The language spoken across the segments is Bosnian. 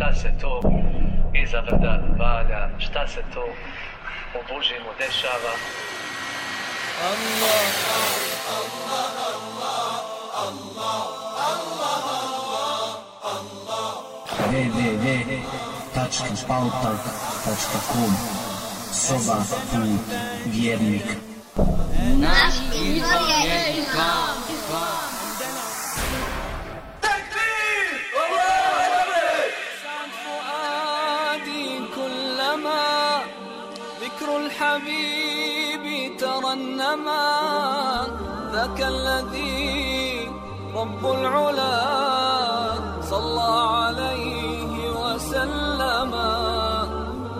šta se to iza brda valja, šta se to u Božimu dešava. Allah, Allah, Allah, Allah, Allah, Allah, www.pautalk.com Soba put vjernik Naš izvor je islam الحبيب ترنما ذاك الذي رب العلا صلى عليه وسلم.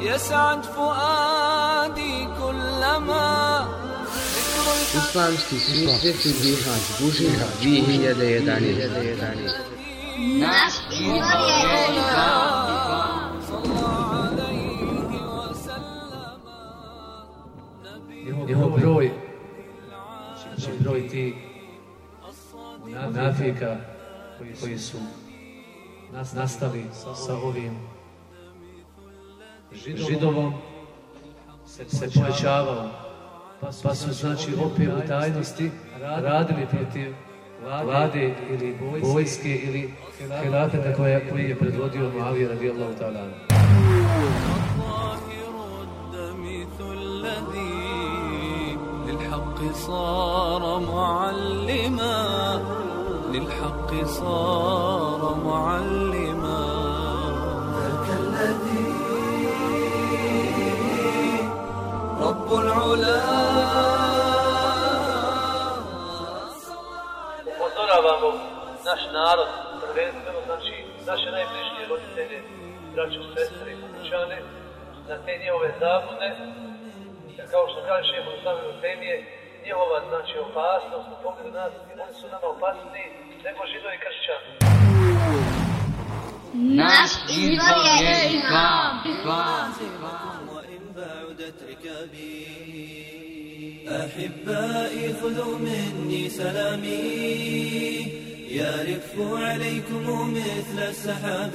يسعد فؤادي كلما Islamski svjetski džihad, Bužina 2011. Naš izvor je njihov broj, znači broj ti nafika koji su nastali sa ovim židovom se povećavao. Pa su znači opet u tajnosti radili protiv vlade ili vojske ili helata koji je predvodio Muavija radijallahu ta'ala. صار معلما للحق صار معلما ذاك الذي رب العلا Upozoravamo naš narod, prvenstveno znači naše najbližnije roditelje, braću, sestre i kućane, na te njihove zabune, kao što kaže šeho Stavio Temije, njihova znači opasnost u pogledu nas, oni su nama opasni nego židovi kršćani. Naš izvor je Islam. أحبائي خذوا مني سلامي يرف عليكم مثل السحاب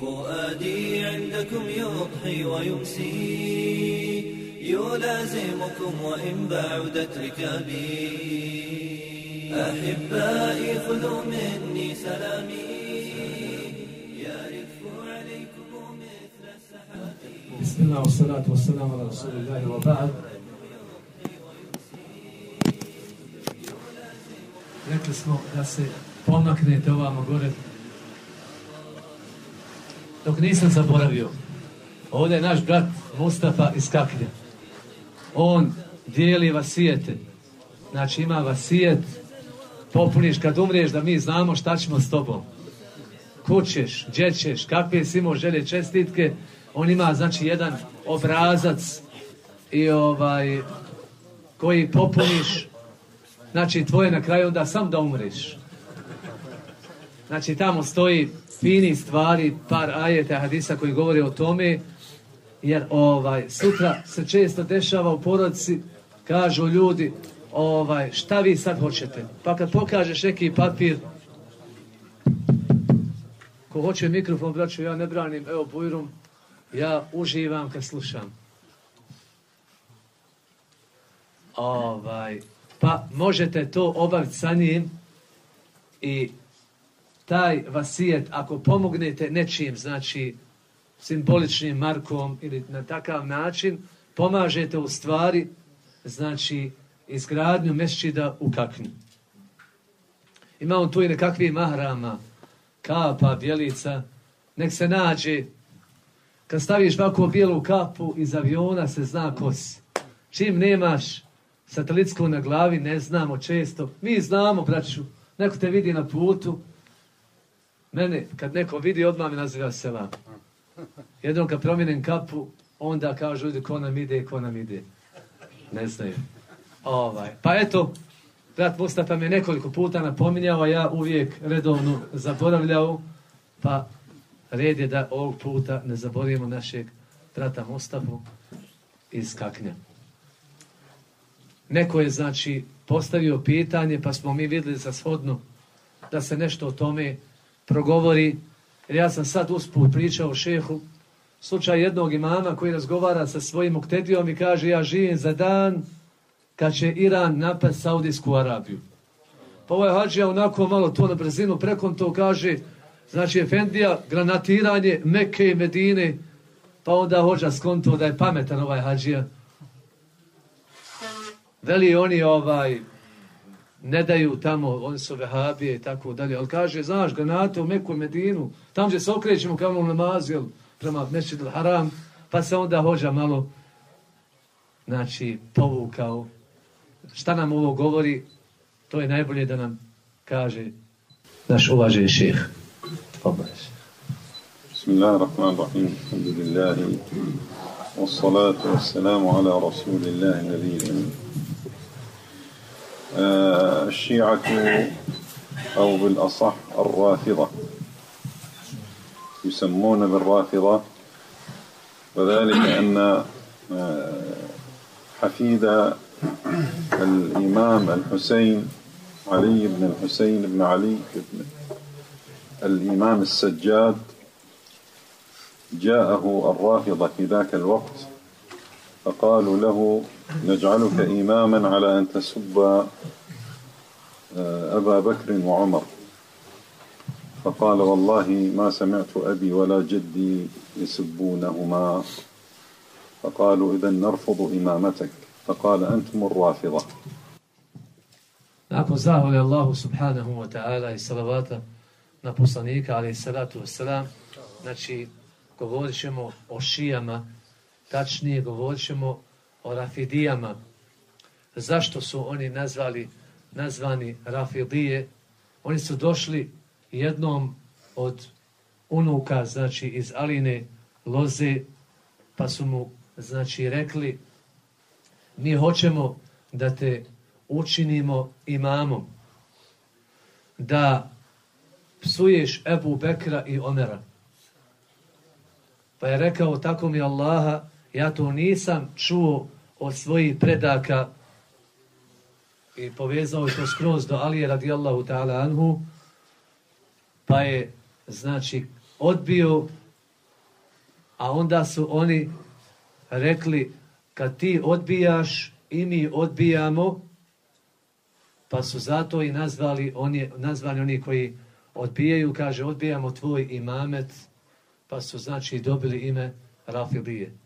فؤادي عندكم يضحي ويمسي يلازمكم وإن بعدت ركابي أحبائي خذوا مني سلامي يرف عليكم مثل السحاب بسم الله والصلاة والسلام على رسول الله وبعد Rekli smo da se pomaknete ovamo gore. Dok nisam zaboravio, ovdje je naš brat Mustafa iz Kaklja on dijeli vasijete. Znači ima vasijet, popuniš kad umriješ da mi znamo šta ćemo s tobom. Kućeš, gdje ćeš, kakve si imao želje čestitke, on ima znači jedan obrazac i ovaj koji popuniš znači tvoje na kraju onda sam da umreš. Znači tamo stoji fini stvari, par ajeta hadisa koji govori o tome jer ovaj sutra se često dešava u porodici kažu ljudi ovaj šta vi sad hoćete? Pa kad pokažeš neki papir ko hoće mikrofon braću ja ne branim evo bujrum ja uživam kad slušam. Ovaj pa možete to obaviti sa njim i taj vasijet ako pomognete nečim znači simboličnim markom ili na takav način pomažete u stvari znači izgradnju mešćida u kaknju. Imamo tu i nekakvi mahrama, kapa, bjelica, nek se nađe, kad staviš ovako bijelu kapu iz aviona se zna ko si. Čim nemaš satelitsku na glavi, ne znamo često, mi znamo, braću, neko te vidi na putu, mene, kad neko vidi, odmah mi naziva se vam. Jednom kad promjenim kapu, onda kažu ljudi ko nam ide, ko nam ide. Ne znaju. Ovaj. Pa eto, brat Mustafa me nekoliko puta napominjao, a ja uvijek redovno zaboravljao, pa red je da ovog puta ne zaboravimo našeg brata Mustafa iz Kaknja. Neko je, znači, postavio pitanje, pa smo mi videli za shodno da se nešto o tome progovori, Jer ja sam sad usput pričao o šehu, slučaj jednog imama koji razgovara sa svojim uktedijom i kaže ja živim za dan kad će Iran napad Saudijsku Arabiju. Pa ovaj hađija onako malo to na brzinu prekom to kaže, znači Efendija, granatiranje Mekke i Medine, pa onda hođa skonto da je pametan ovaj hađija. Veli oni ovaj, ne daju tamo, oni su vehabije i tako dalje. Ali kaže, znaš, granate u Meku Medinu, tam gdje se okrećemo kamo namazu, jel, prema Mešid haram pa se onda hođa malo, znači, povukao. Šta nam ovo govori, to je najbolje da nam kaže naš uvaženi ših. Obaviš. Bismillahirrahmanirrahim, alhamdulillahi, wassalatu wassalamu ala rasulillahi nabiju. الشيعة أو بالأصح الرافضة. يسمون بالرافضة. وذلك أن آه، حفيد الإمام الحسين علي بن الحسين بن علي بن الإمام السجاد جاءه الرافضة في ذاك الوقت. فقالوا له نجعلك إماما على أن تسب آه، أبا بكر وعمر. فقال والله ما سمعت أبي ولا جدي يسبونهما. فقالوا إذا نرفض إمامتك. فقال أنتم الرافضة Nakon zahvali Allahu subhanahu wa ta'ala i salavata na poslanika, ali i salatu wassalam, znači, govorit ćemo o šijama, tačnije govorit ćemo o rafidijama. Zašto su oni nazvali, nazvani rafidije? Oni su došli jednom od unuka, znači iz Aline Loze, pa su mu, znači, rekli, mi hoćemo da te učinimo imamom, da psuješ Ebu Bekra i Omera. Pa je rekao, tako mi Allaha, ja to nisam čuo od svojih predaka i povezao je to skroz do Alije radijallahu ta'ala anhu, pa je, znači, odbio, a onda su oni rekli, kad ti odbijaš i mi odbijamo, pa su zato i nazvali oni, nazvani oni koji odbijaju, kaže, odbijamo tvoj imamet, pa su, znači, dobili ime Rafidije.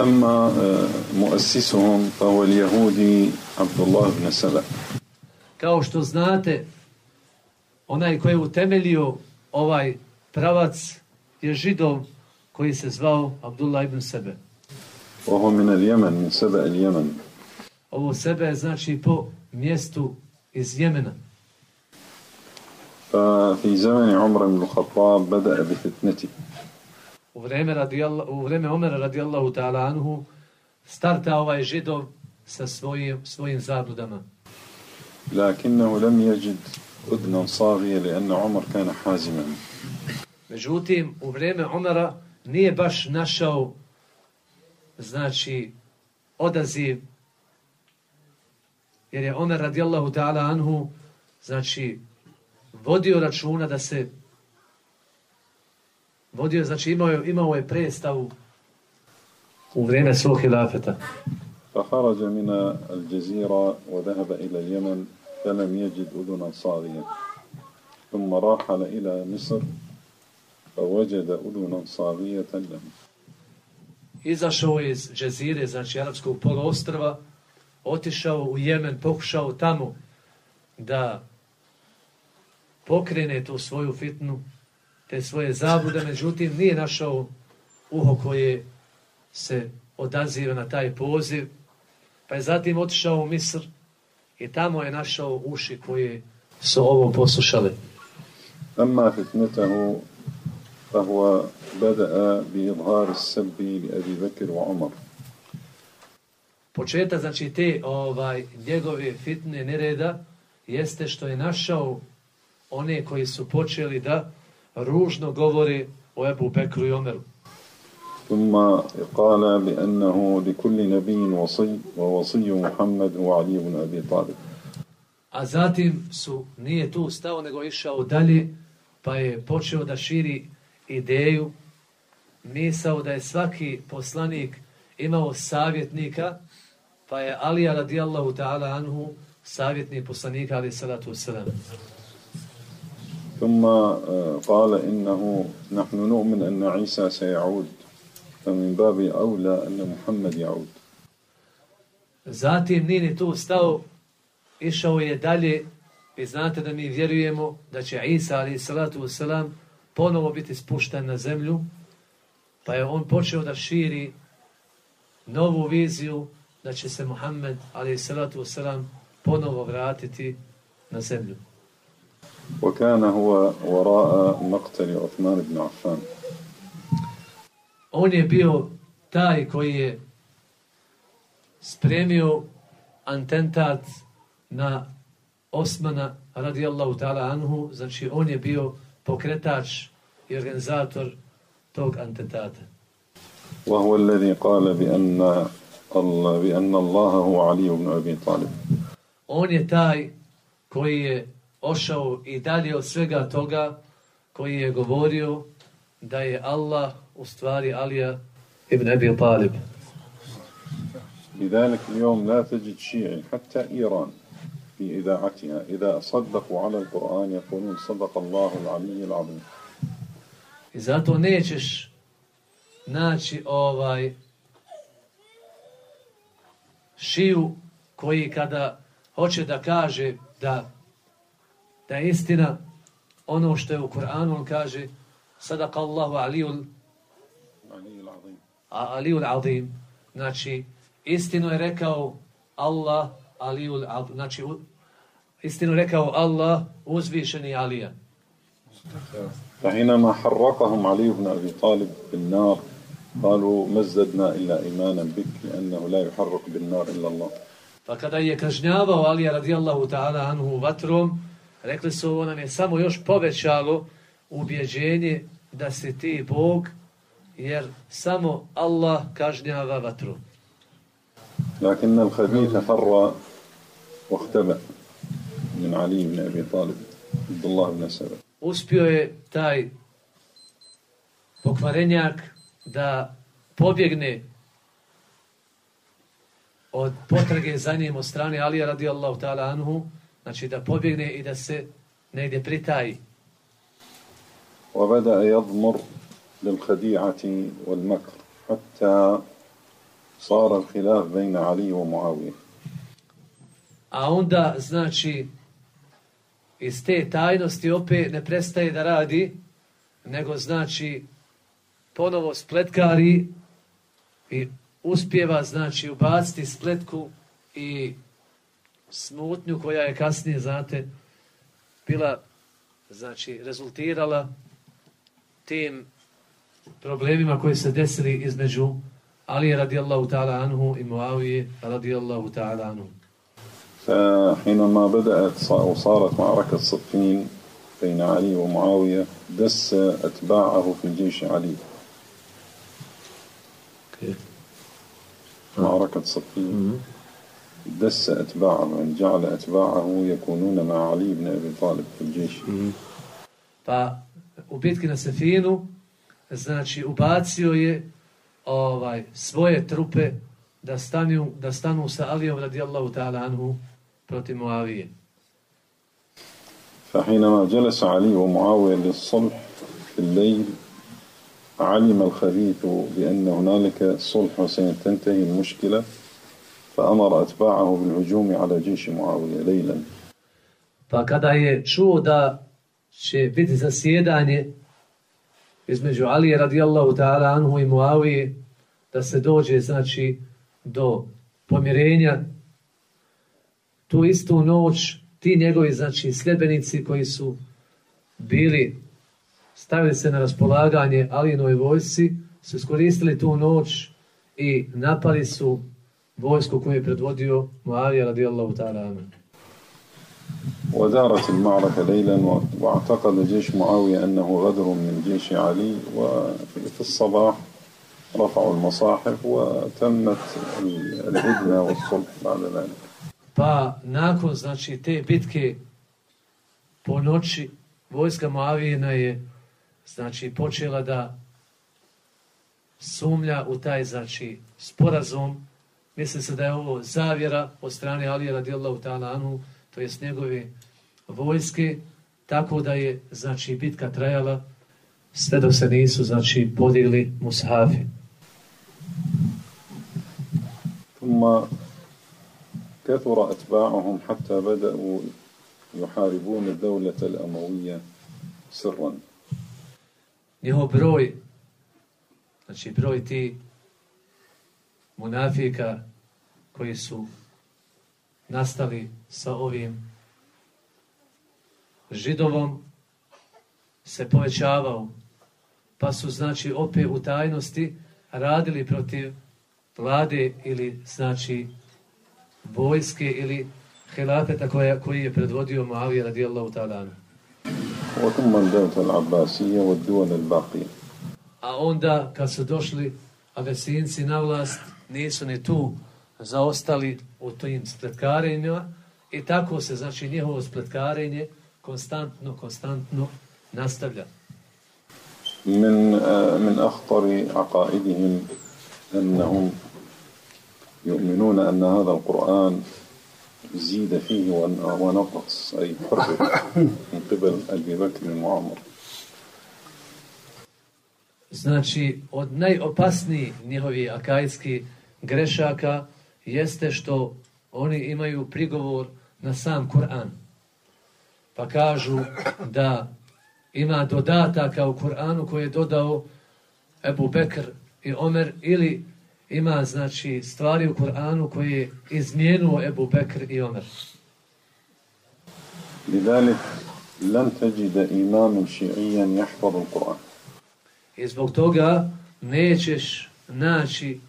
أما آه، مؤسسهم فهو اليهودي عبد الله بن سبأ Kao što znate, onaj koji je utemeljio ovaj pravac je židov koji se zvao Abdullah ibn Sebe. وهو من اليمن من سبأ اليمن Ovo sebe je znači po mjestu iz Jemena. ففي زمن عمر بن الخطاب بدأ بفتنته u vreme, radijal, u vreme Omera radijallahu ta'ala anhu starta ovaj židov sa svojim, svojim zabludama. Lakinahu lam jeđid udnan sagije li enna Omer kana haziman. Međutim, u vreme Omara nije baš našao znači odaziv jer je Omer radijallahu ta'ala anhu znači vodio računa da se vodio, znači imao je, imao je predstavu u vrijeme svog hilafeta. فخرج من الجزيرة وذهب إلى اليمن فلم يجد أذنا صاغية ثم راحل إلى مصر فوجد أذنا صاغية له Izašao je iz džezire, znači arapskog poloostrva, otišao u Jemen, pokušao tamo da pokrene tu svoju fitnu, te svoje zabude, međutim nije našao uho koje se odaziva na taj poziv, pa je zatim otišao u Misr i tamo je našao uši koje su ovo poslušale. أما فتنته فهو بدأ بإظهار السب لأبي بكر وعمر Početak, znači te ovaj njegove fitne nereda jeste što je našao one koji su počeli da ružno govore o Ebu Bekru i Omeru. ثم قال بأنه لكل نبي وصي ووصي محمد هو علي بن أبي طالب A zatim su, nije tu stao, nego išao dalje, pa je počeo da širi ideju, misao da je svaki poslanik imao savjetnika, pa je Alija radijallahu ta'ala anhu savjetnik poslanika ali salatu wasalam. ثم آه، قال إنه نحن نؤمن أن عيسى سيعود فمن باب أولى أن محمد يعود Zatim nije ni tu stao, išao je dalje i znate da mi vjerujemo da će Isa ali salatu wasalam ponovo biti spušten na zemlju, pa je on počeo da širi novu viziju da će se Muhammed ali salatu wasalam ponovo vratiti na zemlju. وكان هو وراء مقتل عثمان بن عفان On je bio taj koji je spremio antentat na Osmana radijallahu ta'ala anhu, znači on je bio pokretač i organizator tog antentata. وهو الذي قال بأن الله بأن الله هو علي بن أبي طالب On je taj koji je ošao i dalje od svega toga, koji je govorio da je Allah u stvari Alija ibn Abi Talib. لذلك اليوم لا تجد شيعي حتى إيران في إذاعتها إذا صدقوا على القرآن يقولون صدق الله العلي العظيم I zato nećeš naći ovaj šiju koji kada hoće da kaže da da je istina ono što je u Kur'anu on kaže sadaka Allahu alijul العلي العظيم a alijul azim znači istinu je rekao Allah alijul azim znači u- istinu je rekao Allah uzvišeni Alija فحينما حرقهم علي بن أبي طالب بالنار قالوا ما ازددنا إلا إيمانا بك لأنه لا يحرق بالنار إلا الله Pa kada je kažnjavao Alija radijallahu ta'ala anhu vatrom, rekli su ovo nam je samo još povećalo ubjeđenje da si ti Bog, jer samo Allah kažnjava vatrom. لكن الخبيث فر واختبأ من علي بن أبي طالب عبد الله بن سبأ Uspio je taj pokvarenjak da pobjegne od potrage za njim od strane Alija radijallahu ta'ala anhu, znači da pobjegne i da se negdje pritaji. وبدأ يضمر للخديعة والمكر حتى صار الخلاف بين علي ومعاوية A onda, znači, iz te tajnosti opet ne prestaje da radi, nego, znači, ponovo spletkari i uspjeva, znači, ubaciti spletku i smutnju koja je kasnije, znate, bila, znači, rezultirala tim problemima koji se desili između Ali radijallahu ta'ala anhu i Muavije radijallahu ta'ala anhu. فحينما بدأت وصارت معركة صفين بين علي ومعاوية دس أتباعه في جيش علي معركة صفين دس أتباعه يعني جعل أتباعه يكونون مع علي بن أبي طالب في الجيش. Pa u bitki na Sefinu, znači ubacio je ovaj svoje trupe da stanu, da stanu sa Alijom radijallahu ta'ala anhu protiv Muavije. فحينما جلس علي ومعاوية للصلح في الليل علم الخبيث بأن هنالك صلح وسينتهي المشكلة. فأمر أتباعه بالهجوم على جيش معاوية ليلا Pa kada je čuo da će biti zasjedanje između Alije radijallahu ta'ala anhu i Muavije, da se dođe, znači, do pomirenja, tu istu noć ti njegovi, znači, sljedbenici koji su bili, stavili se na raspolaganje Alijinoj vojsci, su iskoristili tu noć i napali su vojsku koju je predvodio Muavija radijallahu ta'ala anhu. ودارت المعركة ليلا واعتقد جيش معاوية أنه غدر من جيش علي وفي الصباح رفعوا المصاحف وتمت الهدنة والصلح بعد ذلك Pa nakon znači te bitke po noći vojska Moavijena je znači počela da sumlja u taj znači sporazum misli se da je ovo zavjera od strane Alija radijallahu ta'ala anhu to jest njegove vojske tako da je znači bitka trajala sve dok se nisu znači podigli mushafi ثم كثر أتباعهم حتى بدأوا يحاربون الدولة الأموية سرا njihov broj, znači broj ti munafika koji su nastali sa ovim židovom se povećavao, pa su znači opet u tajnosti radili protiv vlade ili znači vojske ili helafeta koja, koji je predvodio Muavija radijallahu ta'ala. وثم الدولة العباسية والدول الباقية A onda kad su došli Abesinci na vlast, nisu ni tu zaostali u tim spletkarenjima i tako se, znači, njihovo spletkarenje konstantno, konstantno nastavlja. من آه، من أخطر عقائدهم أنهم يؤمنون أن هذا القرآن زيد فيه ون- ونقص أي حرف من قبل أبي بكر وعمر Znači, od najopasnijih njihovih akajskih grešaka jeste što oni imaju prigovor na sam Kur'an. Pa kažu da ima dodataka u Kur'anu koje je dodao Ebu Bekr i Omer ili ima znači stvari u Kur'anu koje je izmijenuo Ebu Bekr i Omer. Lidalik lam teđide imamu šiijan jahpadu Kur'an. I zbog toga nećeš naći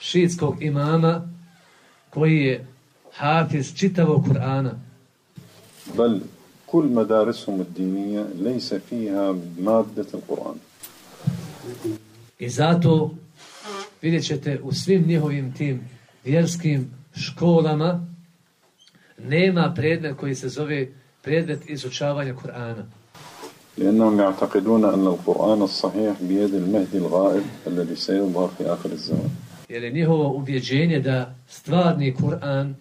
šiitskog imama koji je hafiz čitavog Kur'ana. بل كل مدارسهم الدينية ليس فيها مادة القرآن I zato vidjet ćete u svim njihovim tim vjerskim školama nema predmet koji se zove predmet izučavanja Kur'ana. لأنهم يعتقدون أن القرآن الصحيح بيد المهدي الغائب الذي سيظهر في آخر الزمان Jer je njihovo ubjeđenje da stvarni Kur'an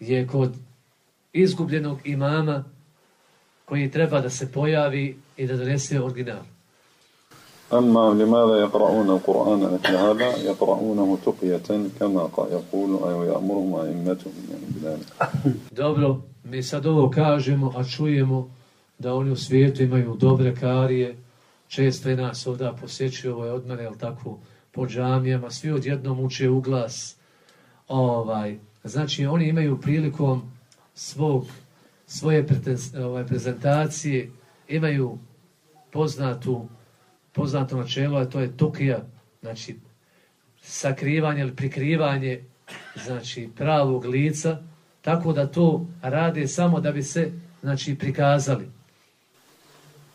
je kod izgubljenog imama koji treba da se pojavi i da donese original. أما لماذا يقرؤون القرآن مثل هذا يقرؤونه تقية كما قا- يقول أو يأمرهم أئمتهم يعني بذلك Dobro, mi sad ovo kažemo, a čujemo da oni u svijetu imaju dobre karije, često je nas ovdje posjećuje, ovo je od mene, jel tako, po džamijama, svi odjednom uče u glas. Ovaj, znači, oni imaju prilikom svog, svoje ovaj, prezentacije, imaju poznatu, poznato načelo, a to je tukija, znači, sakrivanje ili prikrivanje znači, pravog lica, tako da to rade samo da bi se znači, prikazali.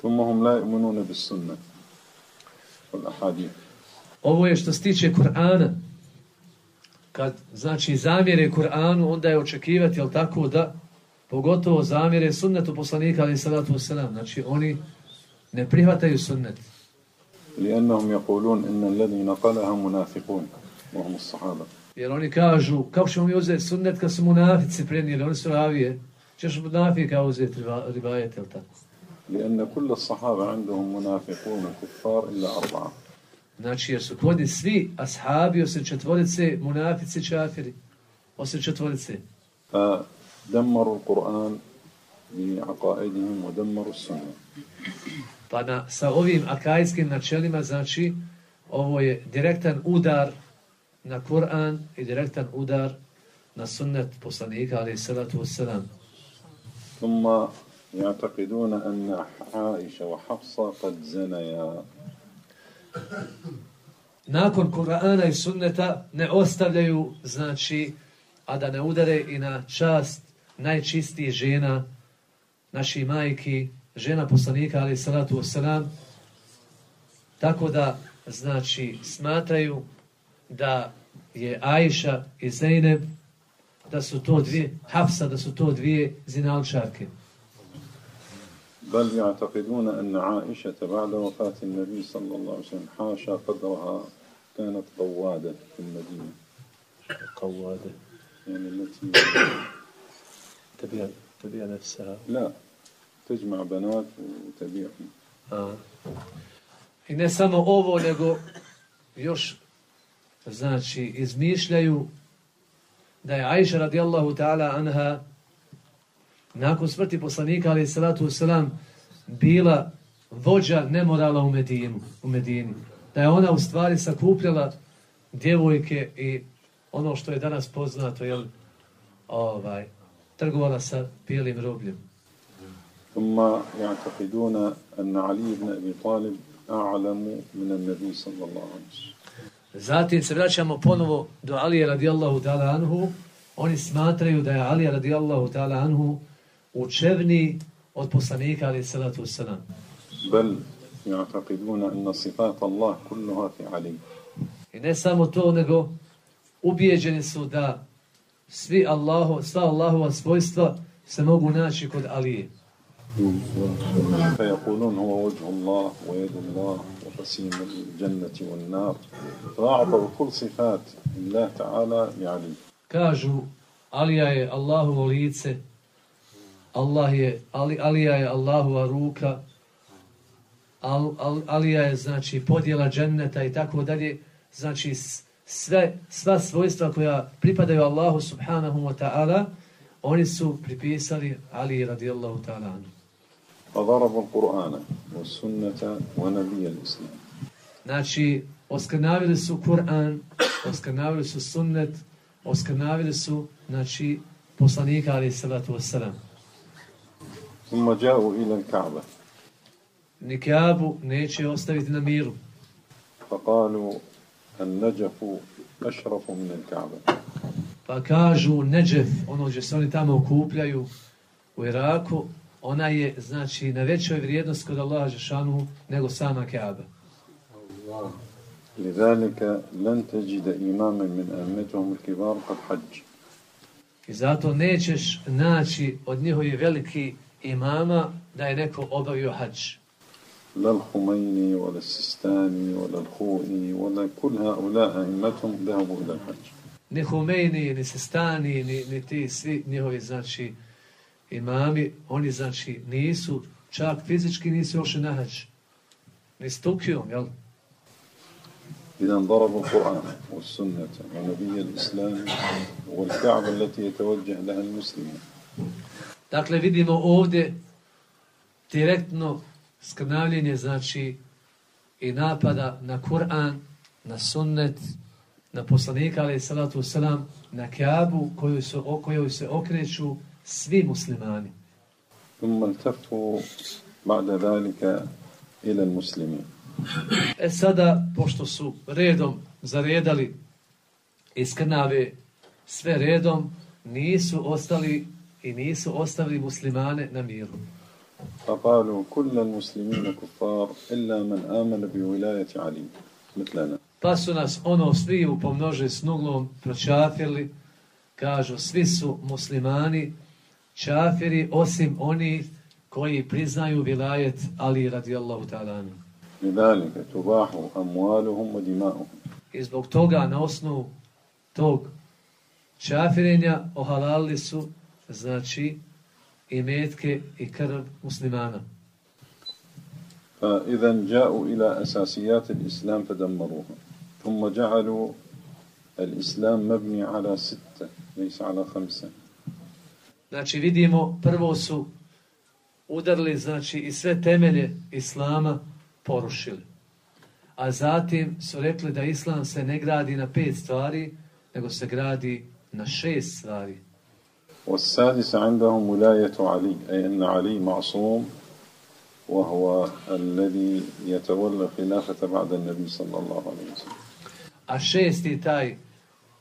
Tumahum la imunune bis sunne. Al-ahadiyah. Ovo je što se tiče Kur'ana. Kad, znači, zamjere Kur'anu, onda je očekivati, jel tako, da pogotovo zamjere sunnetu poslanika, ali salatu wasalam. Znači, oni ne prihvataju sunnet. لأنهم يقولون إن الذي نقلها منافقون وهم الصحابة Jer oni kažu, kako ćemo mi uzeti sunnet kad su munafici prenijeli, oni su ravije. Češ munafika uzeti riba- ribajet, jel tako? لأن كل الصحابة عندهم منافقون كفار إلا أربعة Znači, jer su kod njih svi ashabi, osim četvorice, munafici, čafiri. Osim četvorice. فدمروا القرآن بعقائدهم ودمروا السنة Pa na, sa ovim akajskim načelima, znači, ovo je direktan udar na Kur'an i direktan udar na sunnet poslanika, ali salatu wassalam. ثم يعتقدون أن عائشة وحفصة قد زنيا Nakon Kur'ana i sunneta ne ostavljaju, znači, a da ne udare i na čast najčistije žena, naših majki, žena poslanika, ali salatu wassalam, tako da, znači, smatraju da je Aisha i Zeynep da su to dvije, Hafsa, da su to dvije zinalčarke. بل يعتقدون أن عائشة بعد وفاة النبي صلى الله عليه وسلم حاشا قدرها كانت قوادة في المدينة. قوادة. يعني التي تبيع, تبيع نفسها. لا تجمع بنات وتبيعهم A. I ne samo ovo, nego još, znači, izmišljaju da je Aisha radijallahu ta'ala anha nakon smrti poslanika, ali salatu wasalam, bila vođa nemorala u Medinu, u Medini. Da je ona u stvari sakupljala djevojke i ono što je danas poznato, jel, ovaj, trgovala sa bijelim robljem. ثم يعتقدون أن علي بن أبي طالب أعلم من النبي صلى الله عليه وسلم Zatim se vraćamo ponovo do Alije radijallahu ta'ala anhu. Oni smatraju da je Alija radijallahu ta'ala anhu učevni od poslanika ali salatu wasalam. بل يعتقدون أن صفات الله كلها في علي I ne samo to, nego ubijeđeni su da svi Allahu, sva Allahova svojstva se mogu naći kod Alije. فيقولون هو وجه الله ويد الله وقسيم الجنة والنار فأعطوا كل صفات الله تعالى لعلي Kažu, Alija je Allahovo lice, Allah je, Ali, Alija je Allahova ruka, Al, Al, Alija je, znači, podjela dženneta i tako dalje, znači, sve, sva svojstva koja pripadaju Allahu subhanahu wa ta'ala, oni su pripisali Ali radijallahu ta'ala. Fadarabu pa Kur'ana, wa sunnata, wa nabija l'islam. Znači, oskrnavili su Kur'an, oskrnavili su sunnet, oskrnavili su, znači, poslanika, ali salatu wa. wassalam. ثم جاءوا إلى الكعبة Nikabu neće ostaviti na miru. فقالوا النجف أشرف من الكعبة Pa kažu Neđef, ono gdje se oni tamo okupljaju u Iraku, ona je, znači, na većoj vrijednosti kod Allaha Žešanu nego sama Kaaba. لذلك لن تجد إماما من أئمتهم الكبار قد حج I zato nećeš naći od njihovi veliki imama da je neko obavio hađ. لا الخميني ولا السيستاني ولا الخوئي ولا كل هؤلاء أئمتهم ذهبوا إلى الحج Ni Humeini, ni Sistani, ni, ni ti svi njihovi, znači, imami, oni, znači, nisu, čak fizički nisu još na hađ. Ni s Tukijom, jel? إذا ضربوا القرآن والسنة ونبي الإسلام والكعبة التي يتوجه لها المسلمين Dakle, vidimo ovdje direktno skrnavljenje, znači, i napada na Kur'an, na sunnet, na poslanika, ali salatu wasalam, na Kaabu, koju se, o kojoj se okreću svi muslimani. ثم التفوا بعد ذلك إلى المسلمين E sada, pošto su redom zaredali i skrnave sve redom, nisu ostali i nisu ostavili muslimane na miru. فقالوا كل المسلمين كفار إلا من آمن بولاية علي مثلنا Pa su nas ono svi u pomnože s nuglom pročafili, kažu svi su muslimani, čafiri, osim oni koji priznaju vilajet Ali radijallahu ta'ala anhu. لذلك تباح أموالهم ودماؤهم I zbog toga na osnovu tog čafirenja ohalalili su, znači, i metke i krv muslimana. فإذا جاءوا إلى أساسيات الإسلام فدمروها ثم جعلوا الإسلام مبني على ستة ليس على خمسة Znači, vidimo, prvo su udarili, znači, i sve temelje Islama porušili. A zatim su rekli da Islam se ne gradi na pet stvari, nego se gradi na šest stvari. والسادس عندهم ولاية علي أي أن علي معصوم وهو الذي يتولى الخلافة بعد النبي صلى الله عليه وسلم A šesti taj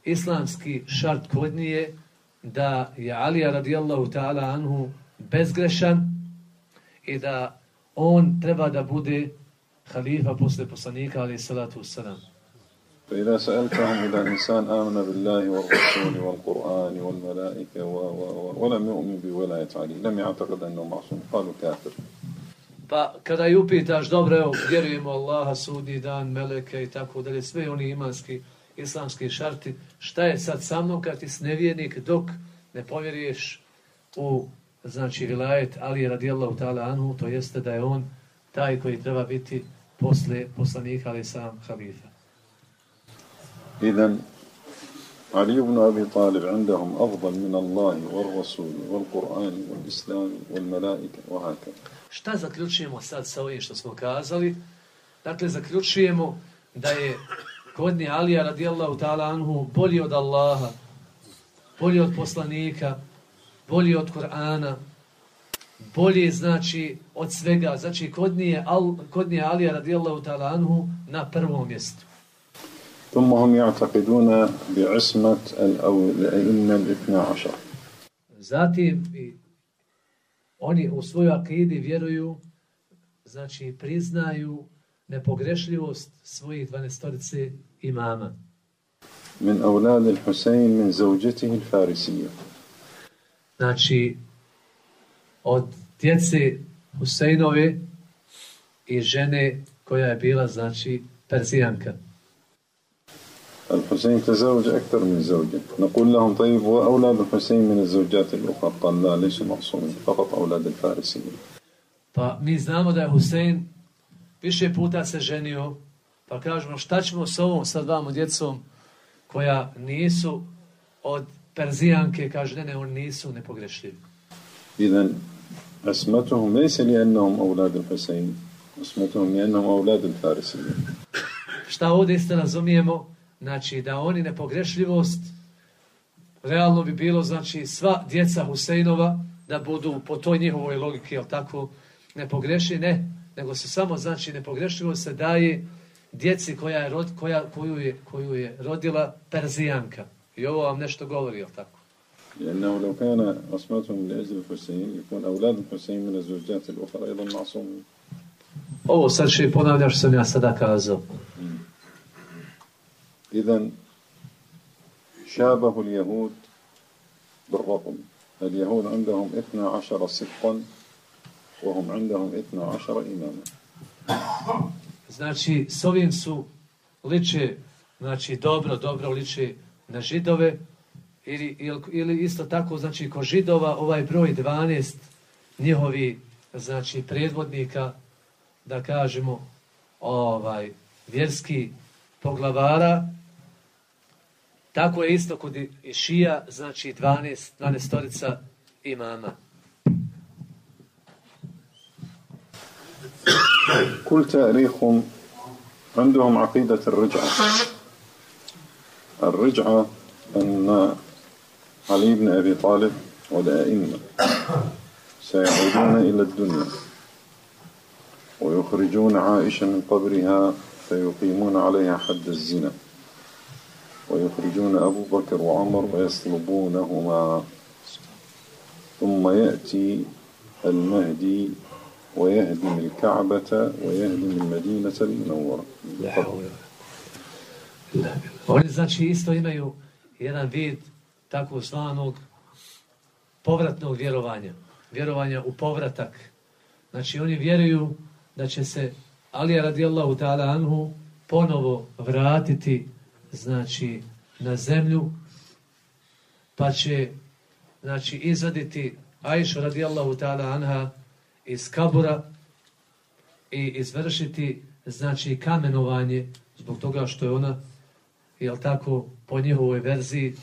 islamski šart kod nije da je Alija radijallahu ta'ala anhu bezgrešan i da on treba da bude halifa posle poslanika ali salatu wasalam. فإذا سألتهم إذا الإنسان آمن بالله والرسول والقرآن والملائكة و و و ولم يؤمن بولاية علي لم يعتقد أنه معصوم قالوا كافر Pa kada ju upitaš, dobro, evo, vjerujemo Allaha, sudnji dan, meleke i tako dalje, sve oni imanski, islamski šarti, šta je sad sa mnom kad ti si nevjernik dok ne povjeriješ u, znači, vilajet Ali radijallahu ta'ala anhu, to jeste da je on taj koji treba biti posle poslanika, ali sam halifa. إذا علي بن أبي طالب عندهم أفضل من الله والرسول والقرآن والإسلام والملائكة وهكذا Šta zaključujemo sad sa ovim što smo kazali? Dakle, zaključujemo da je kodni Alija radijallahu ta'ala anhu bolji od Allaha, bolji od poslanika, bolji od Kur'ana, bolji znači od svega. Znači, kodni je, Al, kodni je Alija radijallahu ta'ala anhu na prvom mjestu. ثم هم يعتقدون بعصمة الأو- الأئمة الاثنى عشر Zatim i oni u svojoj akidi vjeruju, znači priznaju nepogrešljivost svojih dvanestorice imama. من أولاد الحسين من زوجته الفارسية Znači, od djece Husejnove i žene koja je bila, znači, Perzijanka. الحسين تزوج أكثر من زوجة نقول لهم طيب وأولاد الحسين من الزوجات الأخرى قال لا ليسوا معصومين فقط أولاد الفارسية Pa mi znamo da je Husein više puta se ženio, pa kažemo šta ćemo s ovom sa dvama djecom koja nisu od Perzijanke, kaže ne, ne, oni nisu nepogrešljivi. إذا عصمتهم ليس لأنهم أولاد الحسين عصمتهم لأنهم أولاد الفارسية Šta ovdje isto razumijemo? Znači da oni nepogrešljivost realno bi bilo znači sva djeca Huseinova da budu po toj njihovoj logiki, jel tako, nepogreši, ne, nego se samo znači nepogrešljivost se daje djeci koja je, rod, koja, koju, je, koju je rodila Perzijanka. I ovo vam nešto govori, jel tako? لأنه لو كان عصمتهم لأجل الحسين يكون أولاد الحسين من الزوجات الأخرى أيضا معصومين Ovo sad še ponavljam što sam ja sada kazao. إذا شابه اليهود بالرقم اليهود عندهم 12 سقا وهم عندهم 12 إماما Znači, s ovim su liče, znači, dobro, dobro liče na židove, ili, ili, ili isto tako, znači, ko židova, ovaj broj 12 njihovi, znači, predvodnika, da kažemo, ovaj, vjerski poglavara, tako je isto kod i- šija, znači, 12, 12 storica imama. كل تاريخهم عندهم عقيدة الرجعة الرجعة أن علي بن أبي طالب والأئمة سيعودون إلى الدنيا ويخرجون عائشة من قبرها فيقيمون عليها حد الزنا ويخرجون أبو بكر وعمر ويصلبونهما ثم يأتي المهدي ويهدم الكعبة ويهدم المدينة المنورة Oni znači isto imaju jedan vid tako zvanog povratnog vjerovanja. Vjerovanja u povratak. Znači oni vjeruju da će se Alija radijallahu ta'ala anhu ponovo vratiti znači na zemlju pa će znači izvaditi Ajšu radijallahu ta'ala anha iz kabura i izvršiti znači kamenovanje zbog toga što je ona jel tako po njihovoj verziji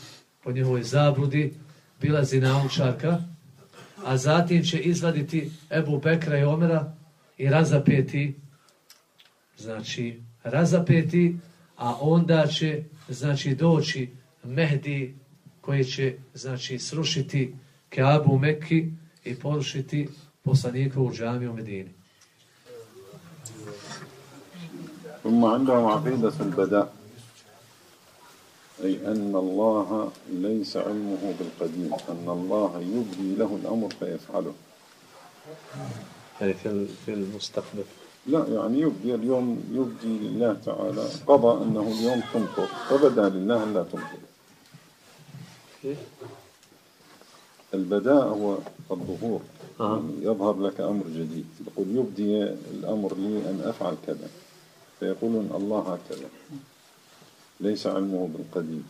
po njihovoj zabludi bila zinaučarka a zatim će izvaditi Ebu Bekra i Omera i razapeti znači razapeti a onda će znači doći Mehdi koji će znači srušiti Kaabu u Mekki i porušiti poslanikovu džamiju u Medini. ثم عندهم عقيدة البداء أي أن الله ليس علمه بالقديم أن الله يبدي له الأمر فيفعله يعني في في المستقبل لا يعني يبدي اليوم يبدي لله تعالى قضى أنه اليوم تمطر فبدا لله أن لا تمطر. البداء هو الظهور. آه. يعني يظهر لك أمر جديد. يقول يبدي الأمر لي أن أفعل كذا. فيقولون الله هكذا. ليس علمه بالقديم.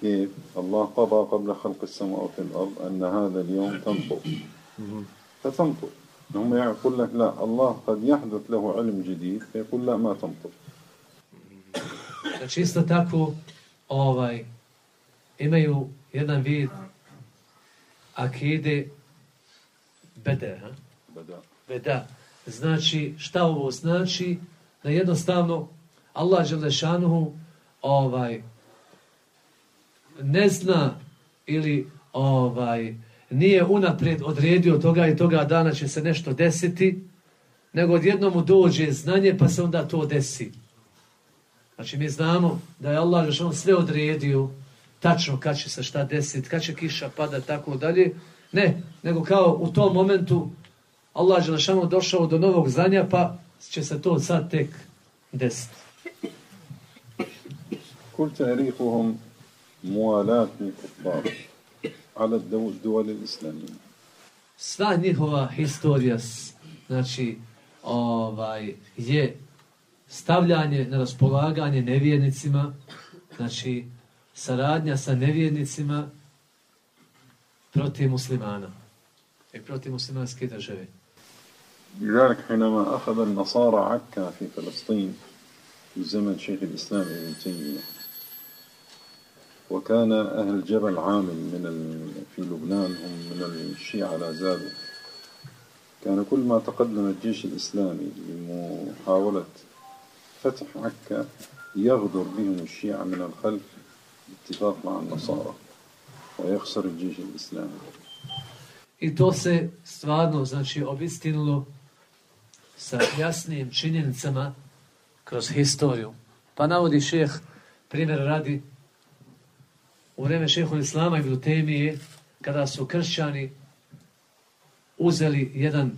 كيف؟ الله قضى قبل خلق السماوات والأرض أن هذا اليوم تمطر. فتمطر. هم يقول لك لا الله قد يحدث له علم جديد فيقول لا ما تمطر Znači isto tako ovaj, imaju jedan vid akide bede, ha? بدأ Veda. Znači, šta ovo znači? Da jednostavno Allah Želešanuhu ovaj, ne zna ili ovaj, nije unapred odredio toga i toga dana će se nešto desiti, nego odjednom mu dođe znanje pa se onda to desi. Znači mi znamo da je Allah još on sve odredio tačno kad će se šta desiti, kad će kiša pada tako dalje. Ne, nego kao u tom momentu Allah je našano došao do novog znanja pa će se to sad tek desiti. Kul tarihuhum mualati kupar على الدو- الدول الإسلامية Sva njihova historija, s- znači, ovaj, je stavljanje na raspolaganje nevjernicima, znači, saradnja sa nevjernicima protiv muslimana i protiv muslimanske države. لذلك حينما أخذ النصارى عكا في فلسطين في زمن شيخ الإسلام ابن تيمية وكان أهل جبل عامل من ال... في لبنان هم من الشيعة لا زالوا كان كل ما تقدم الجيش الإسلامي لمحاولة فتح عكا يغدر بهم الشيعة من الخلف باتفاق مع النصارى ويخسر الجيش الإسلامي I to se stvarno, znači, obistinilo sa jasnim činjenicama kroz historiju. Pa navodi šeh, primjer radi, u vreme šehu Islama i Temije, kada su kršćani uzeli jedan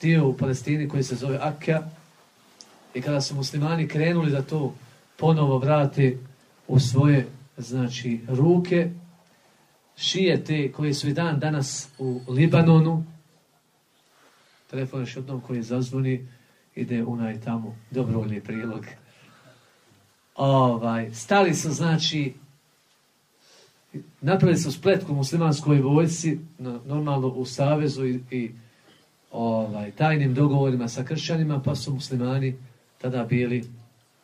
dio u Palestini koji se zove Akka i kada su muslimani krenuli da to ponovo vrate u svoje znači ruke, šije te koji su i dan danas u Libanonu, telefon još jednom koji zazvoni, ide unaj tamo dobrovoljni prilog. Ovaj, stali su, znači, napravili su spletku muslimanskoj vojci, no, normalno u savezu i, i ovaj, tajnim dogovorima sa kršćanima, pa su muslimani tada bili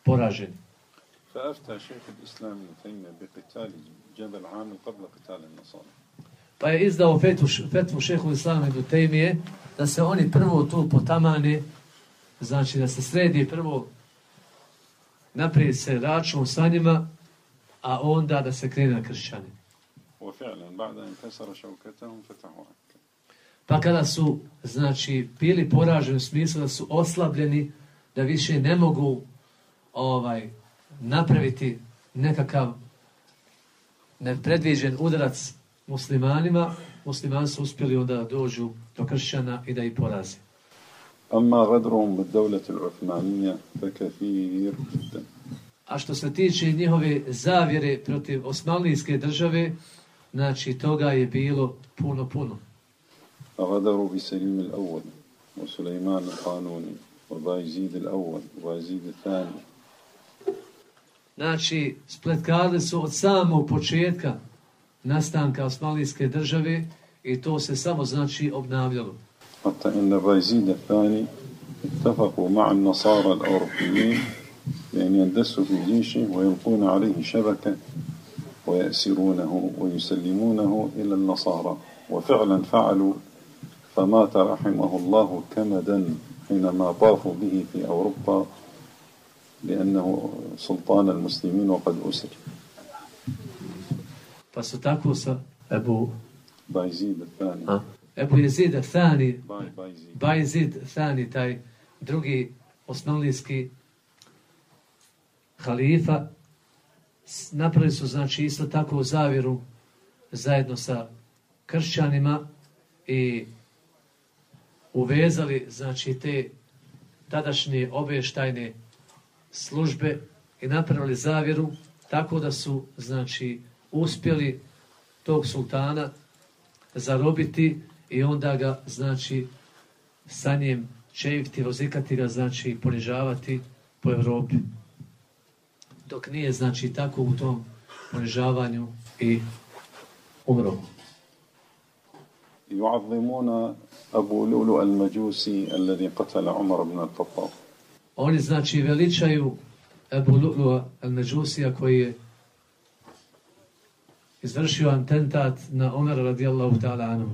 poraženi. فأفتى شيخ الإسلام ابن تيمية بقتال جبل عامل قبل قتال النصارى Pa je izdao fetvu, fetvu šehu Islama ibn Tejmije da se oni prvo tu potamane, znači da se sredi prvo naprijed se račun sa njima, a onda da se krene na kršćani. وفعلا بعد أن كسر شوكتهم فتحوا عكا Pa kada su, znači, bili poraženi u smislu da su oslabljeni, da više ne mogu ovaj napraviti nekakav nepredviđen udarac muslimanima, muslimani su uspjeli onda da dođu do kršćana i da ih poraze. أما غدرهم بالدولة العثمانية فكثير جدا A što se tiče njihove zavjere protiv osmanlijske države, znači toga je bilo puno, puno. فغدروا بسليم الأول وسليمان القانوني وبايزيد الأول وبايزيد الثاني Znači, spletkali su od samog početka nastanka osmanlijske države i to se samo, znači, obnavljalo. حتى أن بايزيد الثاني اتفقوا مع النصارى الأوروبيين بأن يندسوا في جيشه ويلقون عليه شبكة ويأسرونه ويسلمونه إلى النصارى. وفعلا فعلوا فمات رحمه الله كمدا حينما طافوا به في أوروبا لأنه سلطان المسلمين وقد أسر. Pa su tako sa Ebu, بايزيد الثاني a, Ebu Jezid Thani, بايزيد Bajzid Thani, taj drugi osmanlijski halifa, s- napravili su, znači, isto tako zavjeru zajedno sa kršćanima i uvezali, znači, te tadašnje obeštajne službe i napravili zavjeru tako da su znači uspjeli tog sultana zarobiti i onda ga znači sa njim čeviti, rozikati ga, znači ponižavati po Evropi. Dok nije znači tako u tom ponižavanju i umro. يعظمون أبو لؤلؤ المجوسي الذي قتل عمر بن الخطاب Oni znači veličaju Ebu Lu'lua al-Međusija koji je izvršio atentat na Omer radijallahu ta'ala anhu.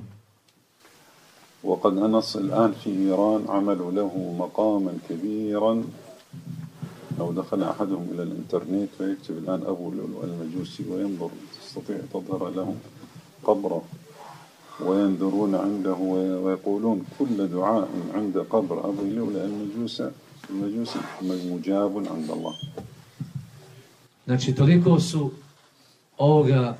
وقد أنص الآن في إيران عملوا له مقاما كبيرا لو دخل أحدهم إلى الإنترنت ويكتب الآن أبو لؤلؤ المجوسي وينظر تستطيع تظهر لهم قبره وينذرون عنده ويقولون كل دعاء عند قبر أبو لؤلؤ المجوسي المجوسي مجاب عند الله. Znači, toliko su ovoga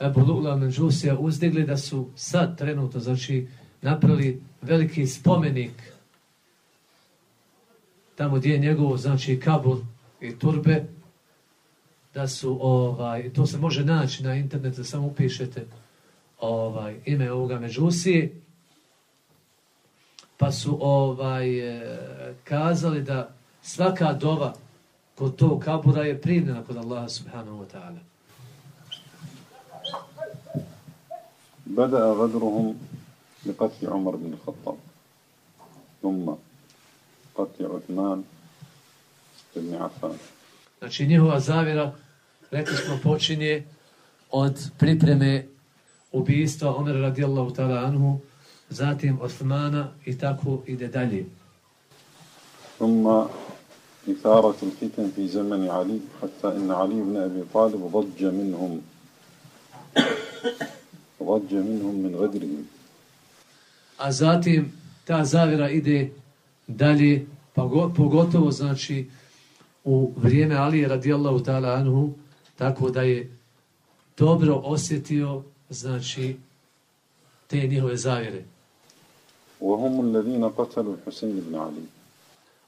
Ebu Lula Međusija uzdigli da su sad trenutno, znači, napravili veliki spomenik tamo gdje je njegov, znači, kabur i turbe, da su, ovaj, to se može naći na internetu, da samo upišete ovaj, ime ovoga Međusije, pa su ovaj e, kazali da svaka dova kod tog kabura je primljena kod Allaha subhanahu wa ta'ala. بدأ غدرهم بقتل عمر بن الخطاب ثم قتل عثمان بن عفان Znači njihova zavjera, rekli smo, počinje od pripreme ubijstva Omer radijallahu ta'ala anhu, zatim Osmana i tako ide dalje. ثم إثارة الفتن في زمن علي حتى إن علي بن أبي طالب ضج منهم ضج منهم من غدرهم A zatim ta zavjera ide dalje, pa go, pogotovo znači u vrijeme Alije radijallahu ta'ala anhu, tako da je dobro osjetio znači te njihove zavjere. وهم الذين قتلوا الحسين بن علي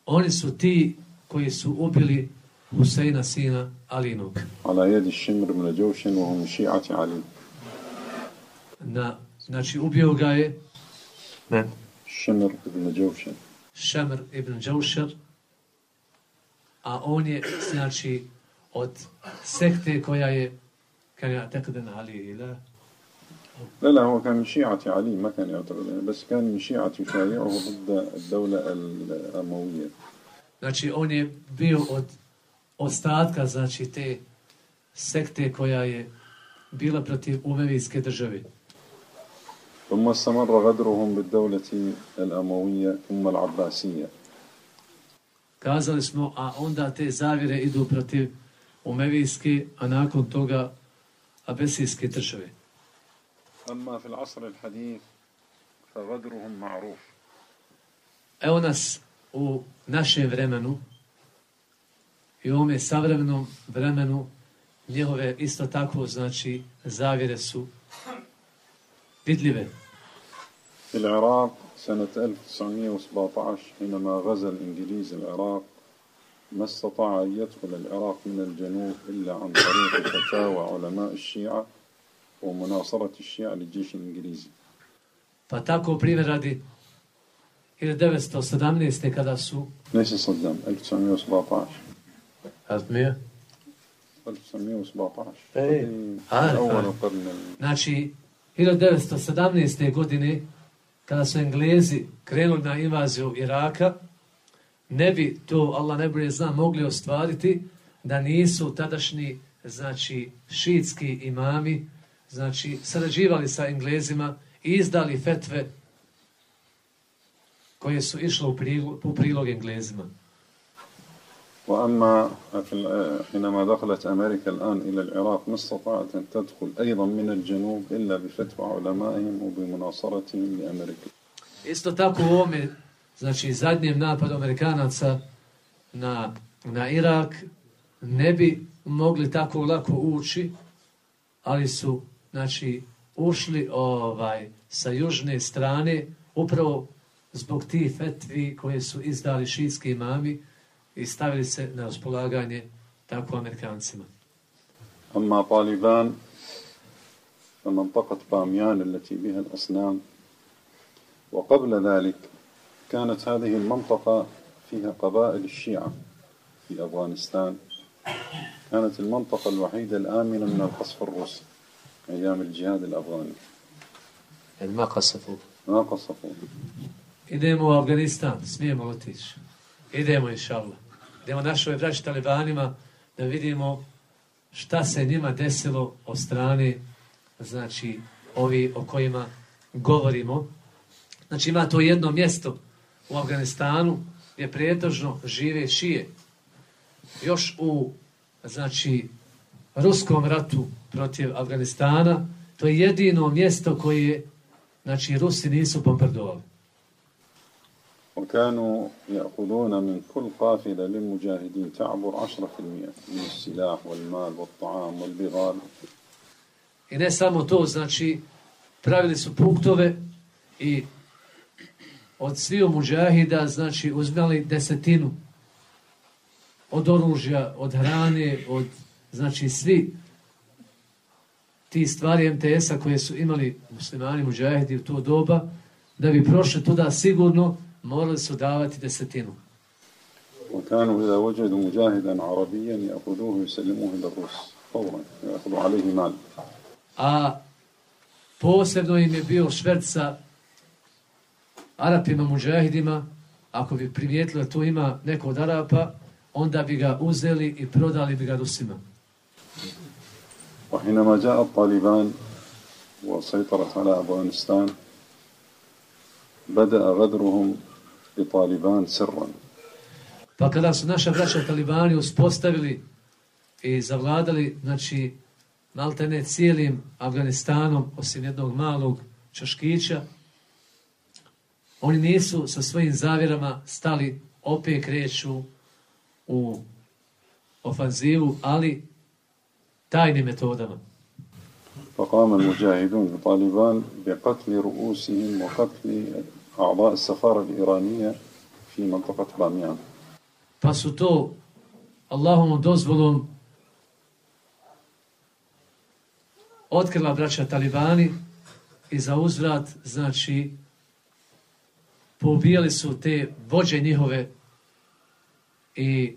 Oni su ti koji su ubili Huseina sina Alinog. على يد الشمر بن جوشن وهم من شيعة علي Na, znači ubio ga je Men. الشمر بن جوشن Šemr ibn Džaušer, a on je, znači, od sekte koja je, kan ja tekden Ali ila, لا لا هو كان من شيعة علي ما كان يعتقد يعني، بس كان من شيعة يشايعه ضد الدولة الأموية znači on je bio od ostatka, znači, te sekte koja je bila protiv umevijske države. ثم استمر غدرهم بالدولة الأموية ثم العباسية Kazali smo, a onda te zavire idu protiv umevijske, a nakon toga abesijske države. أما في العصر الحديث فغدرهم معروف Evo nas u našem vremenu i u ovome savremenom vremenu njihove isto tako, znači, zavire su في العراق سنة 1917 حينما غزا الإنجليز العراق ما استطاع أن يدخل العراق من الجنوب إلا عن طريق فتاوى علماء الشيعة ومناصرة الشيعة للجيش الإنجليزي Pa tako primjer radi 1917. kada su ليس صدام 1917 Altmir. 1917 إيه. قديم. آه، أول آه. القرن ال- Znači, 1917. godine, kada su Englezi krenuli na invaziju Iraka, ne bi to, Allah ne bude zna, mogli ostvariti da nisu tadašnji, znači, šiitski imami, znači, sarađivali sa Englezima i izdali fetve koje su išle u prilog, u prilog Englezima. وأما في ال- حينما دخلت أمريكا الآن إلى العراق ما استطاعت أن تدخل أيضا من الجنوب إلا بفتوى علمائهم وبمناصرتهم لأمريكا Isto tako u ovome, znači zadnjem napadu Amerikanaca na, na Irak, ne bi mogli tako lako ući, ali su, znači, ušli ovaj sa južne strane, upravo zbog tih fetvi koje su izdali šiitski imami i stavili se na raspolaganje tako Amerikancima. أما طالبان فمنطقة باميان التي بها الأصنام وقبل ذلك كانت هذه المنطقة فيها قبائل الشيعة في أفغانستان كانت المنطقة الوحيدة الآمنة من القصف الروسي أيام الجهاد الأفغاني Jer ma kasafu. ما قصفوا Idemo u Afganistan, smijemo otići. Idemo, inša Allah. Idemo našoj braći talibanima da vidimo šta se njima desilo od strane, znači, ovi o kojima govorimo. Znači, ima to jedno mjesto u Afganistanu gdje prijetožno žive šije. Još u, znači, ruskom ratu protiv Afganistana, to je jedino mjesto koje, znači, Rusi nisu bombardovali. وكانوا يأخذون من كل قافلة للمجاهدين تعبر عشرة في المئة من السلاح والمال والطعام والبغال I ne samo to, znači, pravili su punktove i od sviju muđahida, znači, uzmali desetinu od oružja, od hrane, od, znači, svi ti stvari MTS-a koje su imali muslimani muđahidi u to doba, da bi prošli tuda sigurno, morali su davati desetinu. وكانوا إذا وجدوا مجاهدا عربيا يأخذوه ويسلموه إلى الروس فورا يأخذوا عليه مال A posebno im je bio švert sa Arapima, muđahidima, ako bi primijetili da tu ima neko od Arapa, onda bi ga uzeli i prodali bi ga Rusima. وحينما جاء الطالبان وسيطرت على أفغانستان بدأ غدرهم بطالبان سرا Pa kada su naša braća talibani uspostavili i zavladali, znači, maltene cijelim Afganistanom, osim jednog malog čaškića, oni nisu sa svojim zavjerama stali, opet kreću u ofanzivu, ali tajnim metodama. فقام المجاهدون بطالبان بقتل رؤوسهم وقتل أعضاء السفارة الإيرانية في منطقة باميان Pa su to Allahom dozvolom otkrila braća Talibani i za uzvrat, znači, poubijali su te vođe njihove i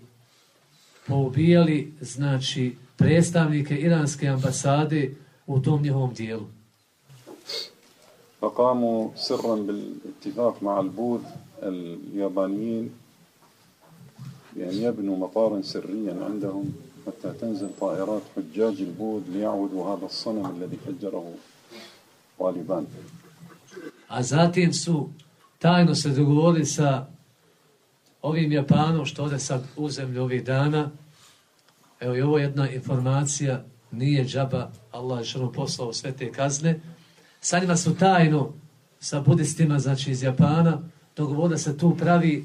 poubijali, znači, predstavnike iranske ambasade u tom njihovom dijelu. فقاموا سرا بالاتفاق مع البوذ اليابانيين بأن يبنوا مطارا سريا عندهم حتى تنزل طائرات حجاج البوذ ليعودوا هذا الصنم الذي فجره طالبان A zatim su tajno se dogovorili sa ovim Japanom što ode sad u zemlju ovih dana. Evo i ovo je jedna informacija, nije džaba, Allah je što poslao sve te kazne. sa njima su tajno sa budistima, znači iz Japana, dogovoda se tu pravi,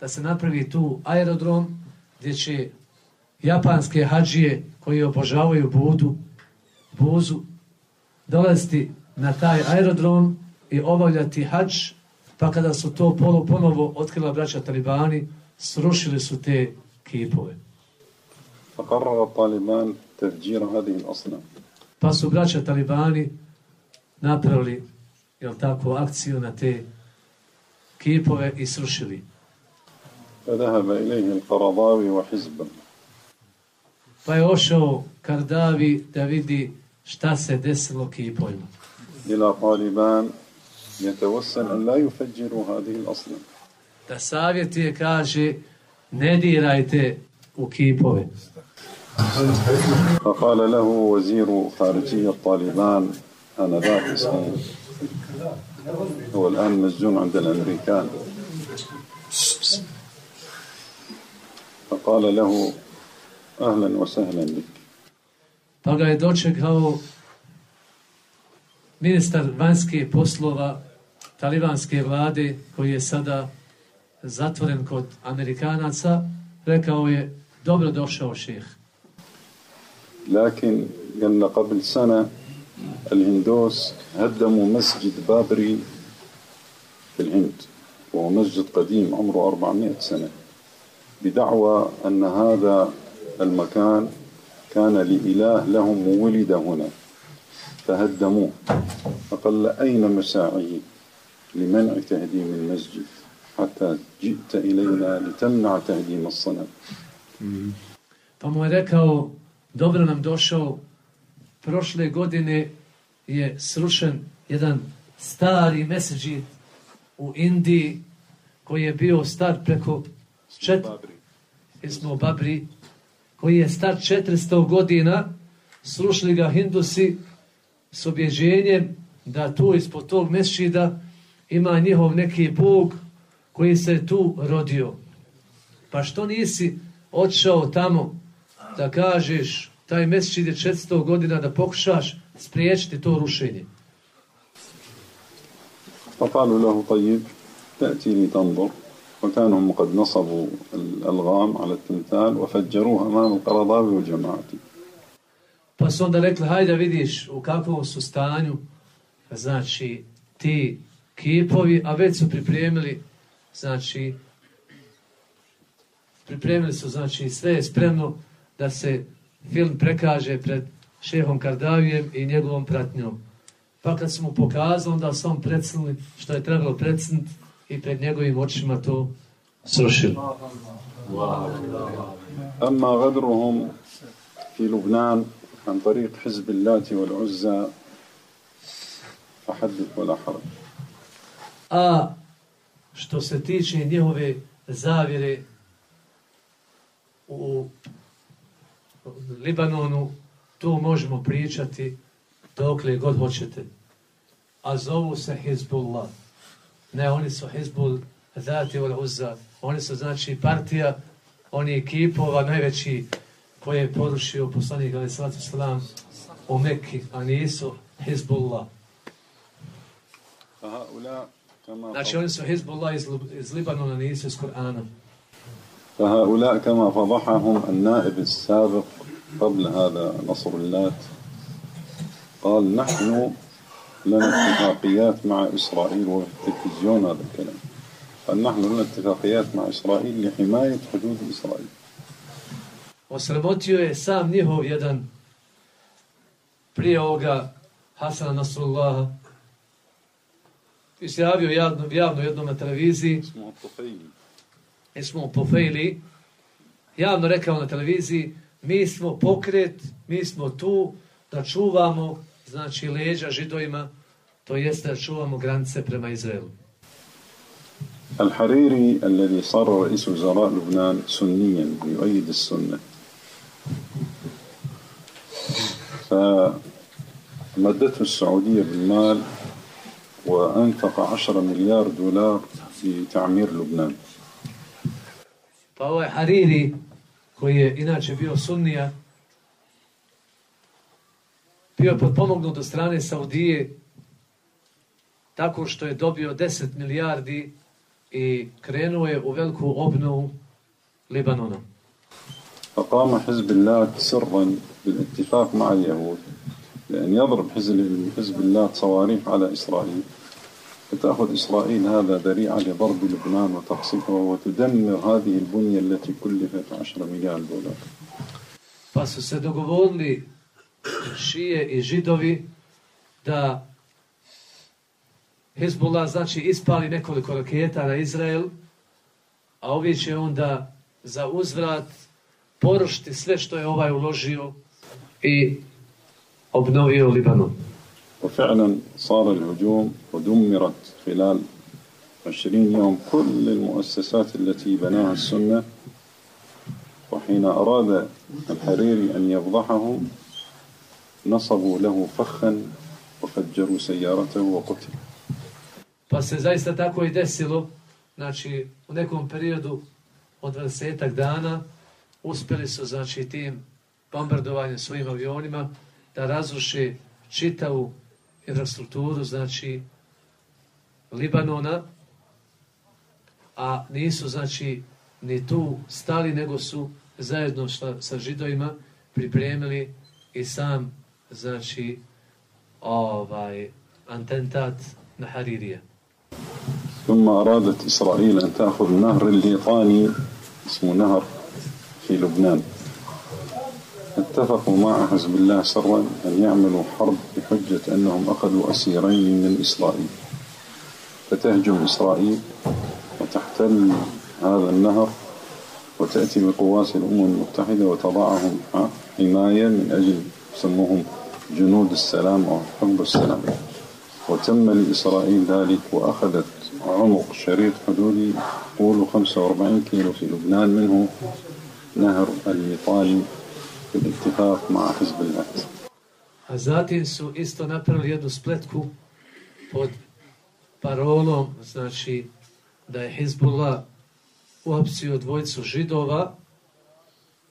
da se napravi tu aerodrom, gdje će japanske hađije, koji obožavaju budu, buzu, dolaziti na taj aerodrom i obavljati hađ, pa kada su to polo ponovo otkrila braća Talibani, srušili su te kipove. Pa su braća Talibani napravili, jel tako, akciju na te kipove i srušili. فذهب إليه القرضاوي وحزبه Pa je ošao Kardavi da vidi šta se desilo kipovima. إلى طالبان يتوسل أن لا يفجروا هذه الأصنام Da savjetuje, kaže, ne dirajte u kipove. فقال له وزير خارجية طالبان آنذاك اسمه هو الآن مسجون عند الأمريكان فقال له أهلا وسهلا بك Pa ga je dočekao ministar vanjske poslova talibanske vlade koji je sada zatvoren kod Amerikanaca, rekao je, dobro došao šeh. لكن قال قبل سنة الهندوس هدموا مسجد بابري في الهند وهو مسجد قديم عمره 400 سنة. بدعوى أن هذا المكان كان لإله لهم وولد هنا. فهدموه. فقال أين مساعي لمنع تهديم المسجد؟ حتى جئت إلينا لتمنع تهديم الصنم. Pa je rekao, dobro nam došao, prošle godine je srušen jedan stari meseđid u Indiji koji je bio star preko čet... Jesmo u Babri, koji je star 400 godina, srušili ga Hindusi s objeđenjem da tu ispod tog mesčida ima njihov neki bog koji se tu rodio. Pa što nisi odšao tamo da kažeš taj mesčid je 400 godina da pokušaš spriječiti to rušenje? فقالوا له طيب تأتي لتنظر وكانوا هم قد نصبوا الألغام على التمثال وفجروها أمام القرضاوي وجماعته Pa su onda rekli, hajde vidiš u kakvom su stanju, znači, ti kipovi, a već su pripremili, znači, pripremili su, znači, sve je spremno da se film prekaže pred šehom Kardavijem i njegovom pratnjom. Pa kad su mu pokazali, onda su on predsnuli što je trebalo predsnuti i pred njegovim očima to srušili. أما غدرهم في لبنان عن طريق حزب اللات والعزى فحدث ولا حرج A što se tiče njihove zavire u Libanonu, tu možemo pričati dokle god hoćete. A zovu se Hezbollah. Ne, oni su Hezboll, dati od Uzza. Oni su, znači, partija, oni ekipova, najveći koje je porušio poslanik, ali Salatu Salam u Mekki, a nisu Hezbollah. Znači, oni su Hezbollah iz, iz Libanona, nisu iz Korana. فهؤلاء كما فضحهم النائب السابق قبل هذا نصر اللات قال نحن لنا اتفاقيات مع إسرائيل وفي التلفزيون هذا الكلام. قال نحن لنا اتفاقيات مع إسرائيل لحماية حدود إسرائيل. Osramotio je sam njihov jedan prije ovoga Hasana Nasrullaha. Izjavio javno, javno jednom na televiziji. Smo pofejili, javno rekao na televiziji, mi smo pokret, mi smo tu da čuvamo, znači, leđa židovima, to jeste da čuvamo granice prema Izraelu. الحريري الذي صار رئيس وزراء لبنان سنيا يؤيد السنة فمدته السعودية بالمال وأنفق عشرة مليار دولار في تعمير لبنان Pa ovaj Hariri, koji je inače bio sunnija, bio je potpomognut od strane Saudije tako što je dobio 10 milijardi i krenuo je u veliku obnovu Libanona. فقام حزب الله سرا بالاتفاق مع اليهود لأن يضرب حزب حزب الله صواريخ على إسرائيل فتأخذ إسرائيل هذا ذريعة لضرب لبنان وتقصيفها وتدمر هذه البنية التي كلفت 10 مليار دولار Pa su se dogovorili šije i židovi da Hezbollah znači ispali nekoliko raketa na Izrael, a ovi će onda za uzvrat porušiti sve što je ovaj uložio i obnovio Libanon. وفعلا صار الهجوم ودمرت خلال 20 يوم كل المؤسسات التي بناها السنة وحين أراد الحريري أن يفضحهم نصبوا له فخا وفجروا سيارته وقتل Pa se zaista tako i desilo, znači u nekom periodu od 20 dana uspjeli su znači tim bombardovanjem svojim avionima da razruše čitavu infrastrukturu, znači Libanona, a nisu znači ni tu stali, nego su zajedno šta, sa židovima pripremili i sam znači ovaj atentat na Haririje. ثم أرادت إسرائيل أن تأخذ نهر الليطاني اسمه نهر في لبنان اتفقوا مع حزب الله سرا أن يعملوا حرب بحجة أنهم أخذوا أسيرين من إسرائيل. فتهجم إسرائيل وتحتل هذا النهر وتأتي بقوات الأمم المتحدة وتضعهم حماية من أجل يسموهم جنود السلام أو حب السلام. وتم لإسرائيل ذلك وأخذت عمق شريط حدودي قولوا 45 كيلو في لبنان منه نهر الليطاني بالاتفاق مع حزب الله A zatim su isto napravili jednu spletku pod parolom, znači da je Hezbollah uopcio dvojicu židova,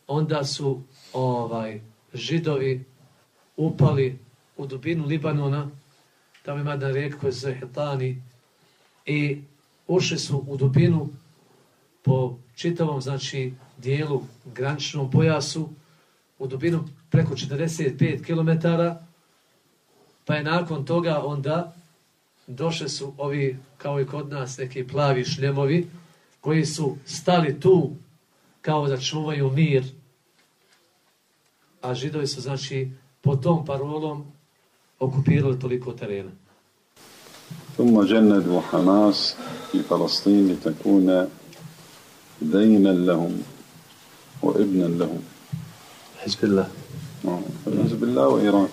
onda su ovaj židovi upali u dubinu Libanona, tamo ima jedna rijeka koja se zove Hetani, i ušli su u dubinu po čitavom, znači, dijelu graničnom pojasu, u dubinu preko 45 km, pa je nakon toga onda došli su ovi, kao i kod nas, neki plavi šljemovi, koji su stali tu kao da čuvaju mir, a židovi su, znači, po tom parolom okupirali toliko terena. ثم جندوا حماس في فلسطين لتكون دينا لهم وابنا لهم حزب الله. حزب الله وإيران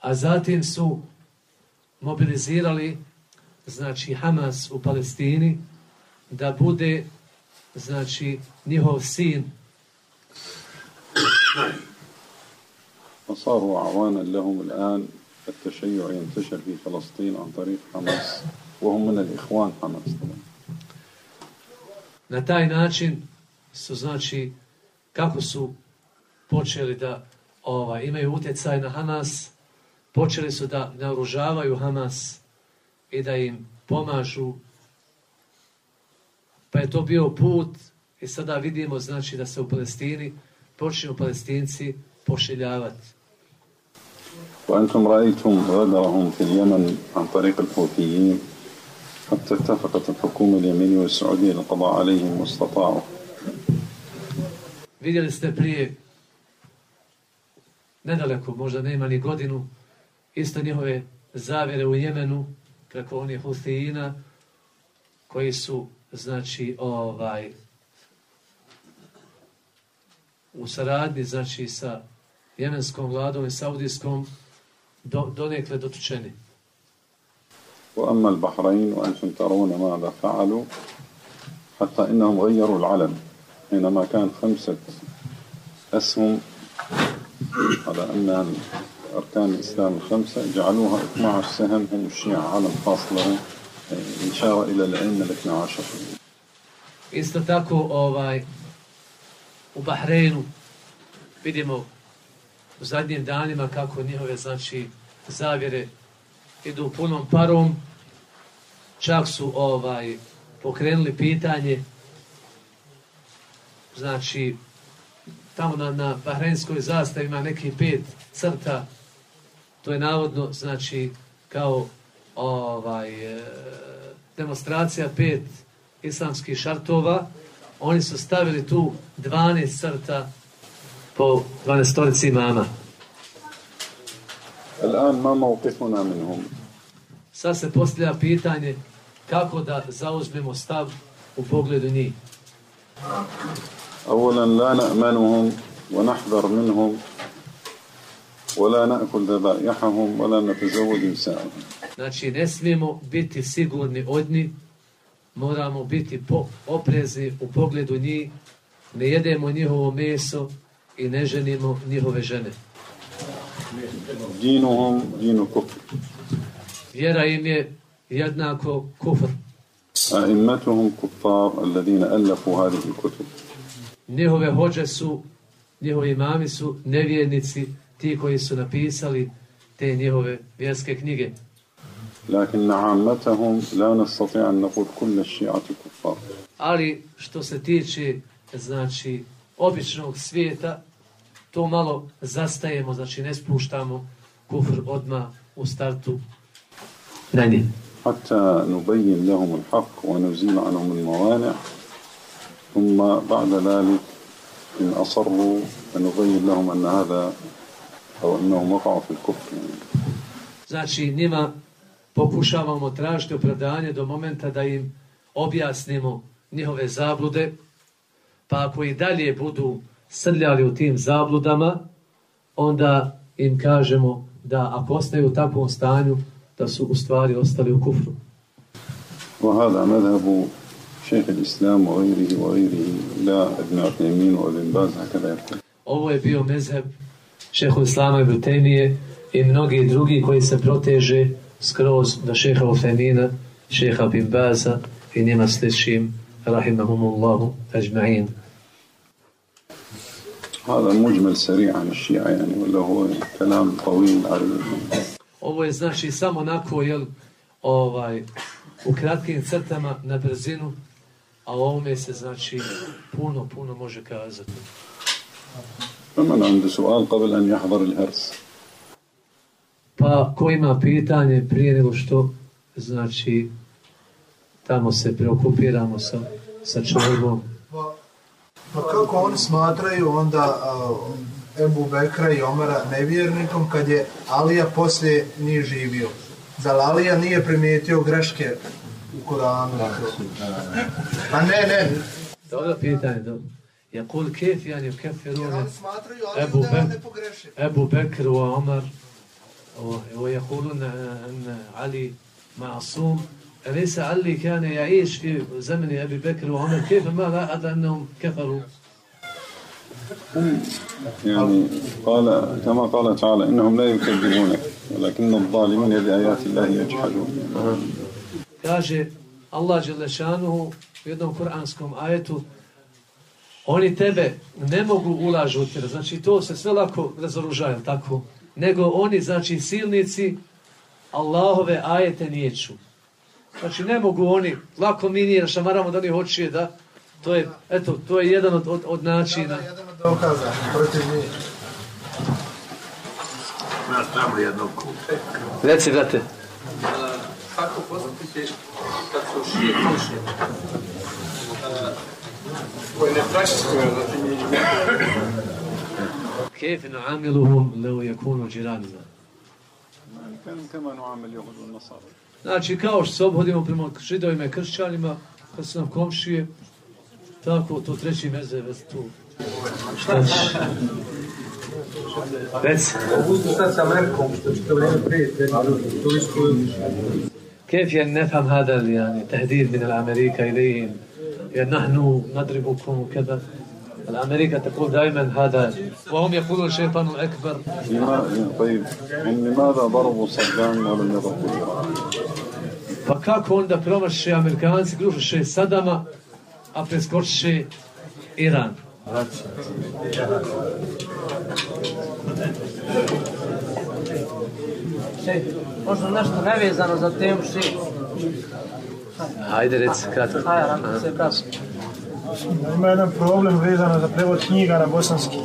A zatim su mobilizirali znači Hamas u Palestini da bude znači njihov sin وصاروا أعوانا لهم الآن التشيع ينتشر في فلسطين عن طريق حماس وهم من الإخوان حماس طبعا na taj način su znači kako su počeli da ovaj imaju utjecaj na Hamas počeli su da naoružavaju Hamas i da im pomažu pa je to bio put i sada vidimo znači da se u Palestini počinju palestinci pošeljavati وأنتم رأيتم غدرهم في اليمن عن طريق الحوثيين حتى اتفقت الحكومة اليمنية والسعودية للقضاء عليهم واستطاعوا Vidjeli ste prije nedaleko, možda nema ni godinu, isto njihove zavere u Jemenu, preko onih Husijina, koji su, znači, ovaj, u saradnji, znači, sa jemenskom vladom i saudijskom, do, donekle dotučeni. وأما البحرين وأنتم ترون ماذا فعلوا حتى إنهم غيروا العلم حينما كان خمسة أسهم على أن أركان الإسلام الخمسة جعلوها 12 سهم هم الشيعة علم خاص لهم إشارة إلى الأئمة الاثنى عشر Isto tako, ovaj, u Bahreinu vidimo u zadnjim danima kako njihove, znači, zavjere idu punom parom. Čak su ovaj pokrenuli pitanje znači tamo na, na Bahrenskoj zastavi ima neki pet crta, to je navodno, znači, kao ovaj, e, demonstracija pet islamskih šartova, oni su stavili tu 12 crta po 12 stolici imama. Al'an mama u minhum. Sad se postavlja pitanje kako da zauzmemo stav u pogledu njih. أولا لا نأمنهم ونحذر منهم ولا نأكل ذبائحهم ولا نتزوج نساءهم Znači, ne smijemo biti sigurni od njih, moramo biti po, oprezni u pogledu njih, ne jedemo njihovo meso i ne ženimo njihove žene. دينهم دين كفر Vjera im je jednako kufr. أئمتهم كفار الذين ألفوا هذه الكتب Njihove hođe su, njihovi imami su nevjernici, ti koji su napisali te njihove vjerske knjige. لكن عامتهم لا نستطيع أن نقول كل الشيعة كفار Ali što se tiče, znači, običnog svijeta, to malo zastajemo, znači ne spuštamo kufr odma u startu na njih. حتى نبين لهم الحق ونزيل عنهم الموانع ثم بعد ذلك إن أصروا فنبين لهم أن هذا أو أنهم وقعوا في الكفر يعني. Znači, njima pokušavamo tražiti opravdanje do momenta da im objasnimo njihove zablude, pa ako i dalje budu srljali u tim zabludama, onda im kažemo da ako ostaju u takvom stanju, da su u stvari ostali u kufru. وهذا مذهب شيخ الإسلام وغيره وغيره لا ابن عثيمين وابن باز هكذا يقول Ovo je bio mezheb šehu Islama ibn Temije i mnogi drugi koji se proteže skroz do šeha Ufemina, šeha bin Baza i njima sličim, rahimahumullahu, ajma'in. هذا مجمل سريع عن الشيعة يعني ولا هو كلام طويل عريض Ovo je znači samo onako, jel, ovaj, u kratkim crtama na brzinu, a o ovome se znači puno, puno može kazati. فمن عنده سؤال قبل أن يحضر الهرس Pa ko ima pitanje prije nego što, znači, tamo se preokupiramo sa, sa čovjegom. Pa, pa kako oni smatraju onda uh, Ebu Bekra i Omara nevjernikom kad je Alija poslije nije živio? Zar Alija nije primijetio greške ne. Dobro pitanje, dobro. يقول كيف يعني يكفرون ne pogreši. أبو بكر وعمر ويقولون أن علي معصوم. أليس علي كان يعيش في زمن أبي بكر وعمر؟ كيف ما لاحظ أنهم كفروا؟ يعني قال كما قال تعالى إنهم لا يكذبونك ولكن الظالمين بآيات الله يجحدون. Kaže Allah Đelešanuhu u jednom kuranskom ajetu oni tebe ne mogu ulažu u tjera. Znači to se sve lako razoružaju, tako? Nego oni, znači silnici, Allahove ajete niječu. Znači ne mogu oni, lako mi nije šamaramo da oni hoće da, to je, eto, to je jedan od, od, od načina. Da, jedan od dokaza protiv njih. Reci, brate kako poznati kad su šije komšije koje ne prašćuju, znači mi Kejf nu'amiluhum leo yakunu džiranima. كان كما نعامل اليهود والنصارى Znači, kao što se obhodimo prema židovima i kršćanima, kad su nam komšije, tako to treći meze već tu. Šta ćeš? Reci. Uzdu sad sa Amerikom, što će to vrijeme prije, turistu كيف يعني نفهم هذا يعني التهديد من الأمريكا إليهم؟ يعني نحن نضربكم وكذا. الأمريكا تقول دائما هذا وهم يقولون الشيطان الأكبر. طيب يعني لماذا ضربوا صدام ولم يضربوا؟ فكاكون دا هون امريكان الشيء الشيء صدمة ابريسكوت الشيء إيران. Šej, možda nešto nevezano za temu šej. Hajde, reci, kratko. Hajar, ako se kratko. Ima jedan problem vezano za prevod knjiga na bosanski.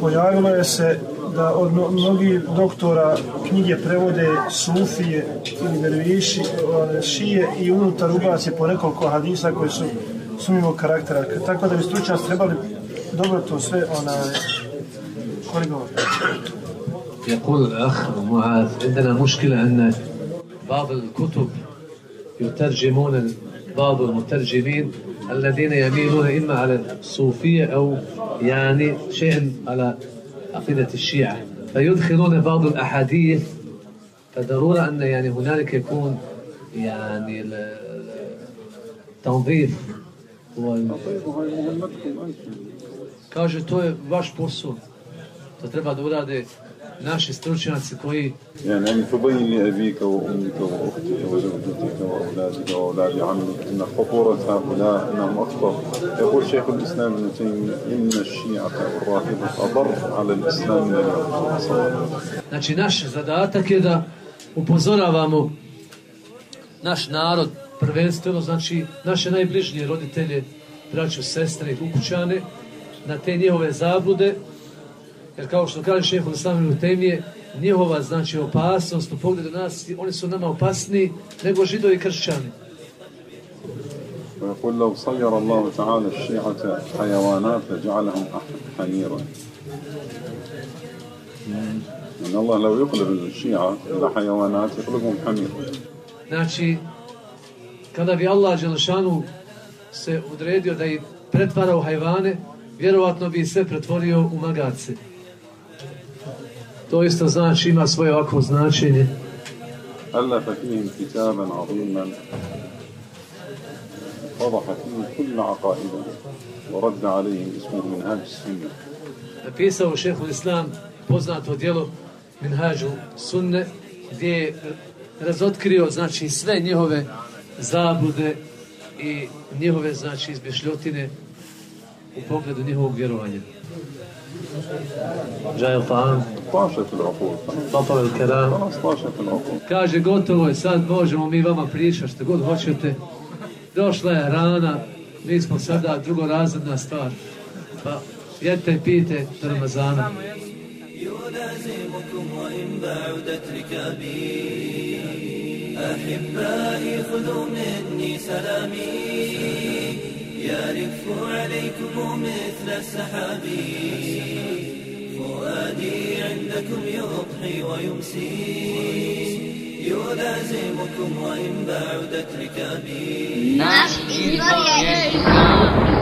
Pojavilo je se da od mno- mnogih doktora knjige prevode sufije ili derviši, one, šije i unutar ubace po nekoliko hadisa koji su sumnjivog karaktera. Tako da bi stručnjaci trebali dobro to sve onaj, korigovati. يقول الأخ معاذ عندنا مشكلة أن بعض الكتب يترجمون بعض المترجمين الذين يميلون إما على الصوفية أو يعني شيء على عقيدة الشيعة فيدخلون بعض الأحاديث فضرورة أن يعني هنالك يكون يعني ال- ال- تنظيف وال... Kaže, to je vaš posao. To treba da urade naši stručnjaci koji يعني أن تبين لأبيك وأمك وأختك وزوجتك وأولادك وأولاد عمك أن خطورة هؤلاء أنهم أخطر يقول شيخ الإسلام ابن تيمية إن الشيعة والرافضة أضر على الإسلام من اليهود Znači, naš zadatak je da upozoravamo naš narod, prvenstveno, znači, naše najbližnije roditelje, braću, sestre i ukućane, na te njihove zablude, jer kao što kaže šeho Islamu Temije, njihova znači opasnost u pogledu nas, oni su nama opasniji nego židovi i kršćani. ويقول لو صير الله تعالى الشيعة حيوانات لجعلهم أح- حميرا أن الله لو يقلب الشيعة إلى حيوانات يقلبهم حمير Znači, kada bi Allah Đelešanu se odredio da ih pretvara u hajvane, vjerovatno bi ih sve pretvorio u magace. To isto znači, ima svoje ovako značenje. ألف فيهم كتابا عظيما وضح فيه كل عقائدهم ورد عليهم اسمه منهاج السنة Napisao šehul Islam poznato djelo Minhađu Sunne, gdje je razotkrio znači sve njihove zabude i njihove znači izbješljotine u pogledu njihovog vjerovanja. Džajel Faham, طاشت العقول Topal el Keram, خلاص طاشت العقول kaže gotovo je, sad možemo mi vama pričati što god hoćete. Došla je rana, mi smo sada drugorazredna stvar. Pa jedite i pijte do Ramazana. يلازمكم وإن بعدت ركابي أحبائي خذوا مني سلامي يرف عليكم مثل السحاب فؤادي عندكم يضحي ويمسي. يلازمكم وإن بعدت ركابي. izvor je Islam.